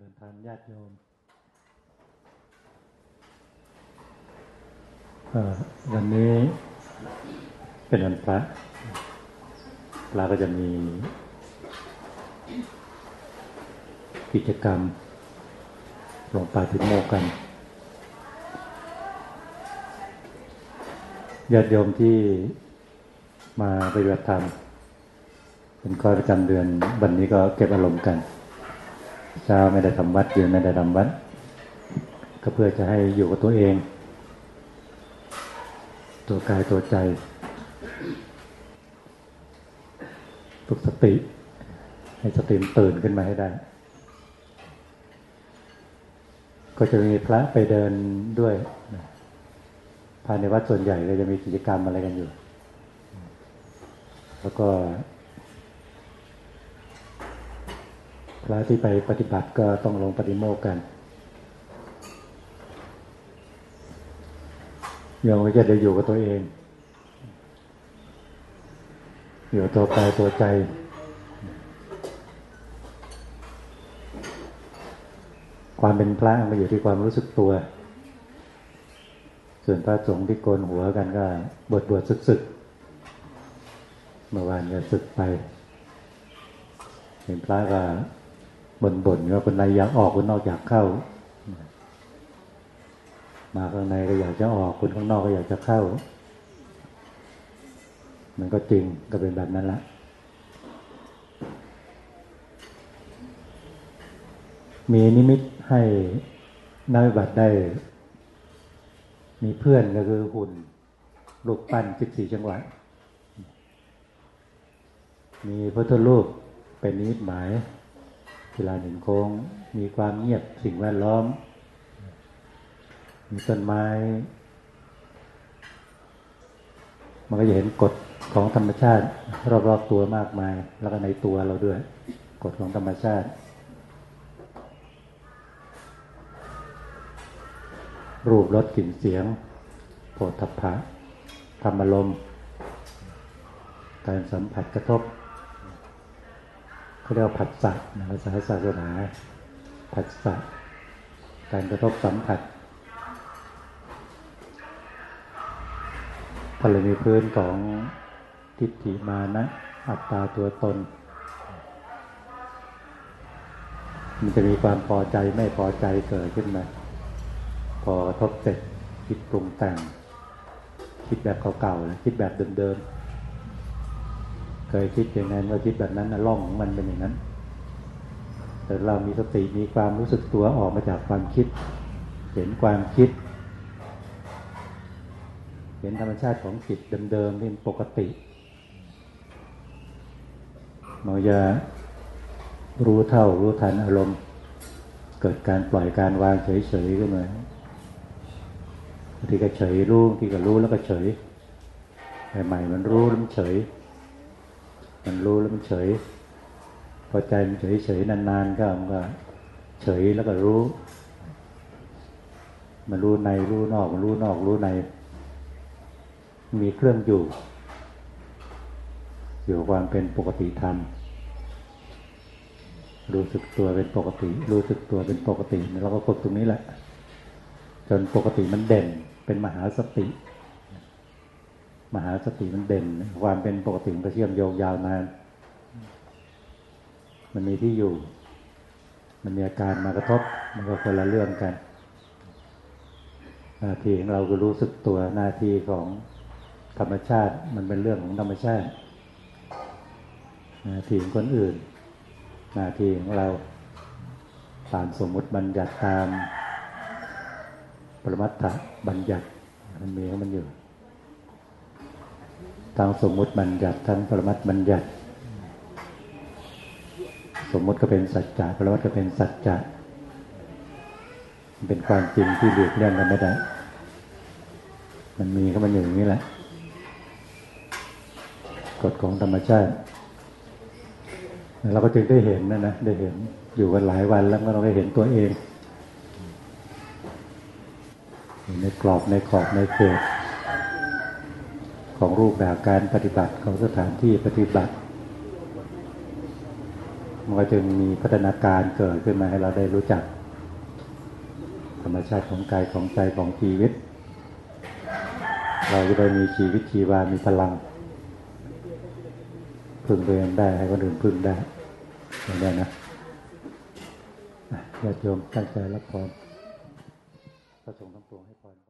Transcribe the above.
ริญธรญาติโยมวันนี้เป็นวันพระเราก็จะมี กิจกรรมลงปาติโมกันญาติโยมที่มาปฏิบัติธรรมเป็นข้อประจำเดือนวันนี้ก็เก็บอารมณ์กัน เช้าไม่ได้ทำวัดเย็นไม่ได้ทำวัด ก็เพื่อจะให้อยู่กับตัวเอง ตัวกายตัวใจฝึกสติ ให้สติตื่นขึ้นมาให้ได้ ก็จะมีพระไปเดินด้วยภายในวัดส่วนใหญ่ก็จะมีกิจกรรมอะไรกันอยู่ แล้วก็ พระที่ไปปฏิบัติก็ต้องลงปฏิโมกกันโยมก็จะได้อยู่กับตัวเอง อยู่ตัวกายตัวใจ ความเป็นพระมันอยู่ที่ความรู้สึกตัว ส่วนพระสงฆ์ที่โกนหัวกันก็บวชบวชศึกศึกเมื่อวานก็ศึกไป เห็นพระก็ บ่นๆว่าคนในอยากออกคนนอกอยากเข้า มาข้างในก็อยากจะออกคนข้างนอกก็อยากจะเข้า มันก็จริงก็เป็นแบบนั้นละมีนิมิตให้นักปฏิบัตได้ มีเพื่อนก็คือหุ่นรูปปั้นสิบสี่จังหวะมีพุทธรูปเป็นนิมิตหมาย เวลาหนึ่งโค้ง มีความเงียบสิ่งแวดล้อม มีต้นไม้ มันก็จะเห็นกฎของธรรมชาติ รอบๆตัวมากมาย แล้วก็ในตัวเราด้วย กฎของธรรมชาติ รูปรสกลิ่นเสียงโผฏฐัพพะธรรมลมการสัมผัสกระทบ เขาเรียกว่าผัสสะภาษาศาสนาผัสสะการกระทบสัมผัสพลมีพื้นของทิฏฐิมานะอัตตาตัวตน มันจะมีความพอใจไม่พอใจเกิดขึ้นมาพอกระทบเสร็จคิดปรุงแต่ง คิดแบบเก่าๆนะคิดแบบเดิมๆ เคยคิดอย่างนั้นว่าคิดแบบนั้นนะล่องของมันเป็นอย่างนั้น แต่เรามีสติมีความรู้สึกตัวออกมาจากความคิด เห็นความคิด เห็นธรรมชาติของจิตเดิมๆที่ปกติเราจะรู้เท่ารู้ทันอารมณ์ เกิดการปล่อยการวางเฉยๆขึ้นมาบางทีก็เฉยรู้บางทีก็รู้แล้วก็เฉยใหม่ๆมันรู้แล้วมันเฉย มันรู้แล้วมันเฉย พอใจมันเฉยเฉยนานๆก็มันก็เฉยแล้วก็รู้ มันรู้ในรู้นอกมันรู้นอกรู้ใน มีเครื่องอยู่ อยู่ความเป็นปกติธรรมรู้สึกตัวเป็นปกติ รู้สึกตัวเป็นปกติเราก็ฝึกตรงนี้แหละ จนปกติมันเด่นเป็นมหาสติ มหาสติมันเด่น ความเป็นปกติมันเชื่อมโยงยาวนาน มันมีที่อยู่ มันมีอาการมากระทบ มันก็คนละเรื่องกัน หน้าที่ของเราก็รู้สึกตัวหน้าที่ของธรรมชาติ มันเป็นเรื่องของธรรมชาติ หน้าที่ของคนอื่น หน้าที่ของเราตามสมมติบัญญัติตามปรมัตถบัญญัติมันมีของมันอยู่ ทั้งสมมุติบัญญัติทั้งปรมัตบัญญัติ สมมุติก็เป็นสัจจะปรมัตก็เป็นสัจจะมันเป็นความจริงที่เลีกเลี่ยงกันไม่ได้ มันมีก็มันอยู่อย่างนี้แหละ กฎของธรรมชาติ เราก็จึงได้เห็นนะนะได้เห็นอยู่กันหลายวันแล้วก็เราได้เห็นตัวเอง ในกรอบในขอบในเขต ของรูปแบบการปฏิบัติของสถานที่ปฏิบัติมันก็จึงมีพัฒนาการเกิดขึ้นมาให้เราได้รู้จัก ธรรมชาติของกายของใจของชีวิต เราจะได้มีชีวิตชีวามีพลัง พึ่งตัวเองได้ให้คนอื่นพึ่งได้อย่างนี้นะอะญาติโยมตั้งใจรับพรพระสงฆ์ทั้งปวงให้พร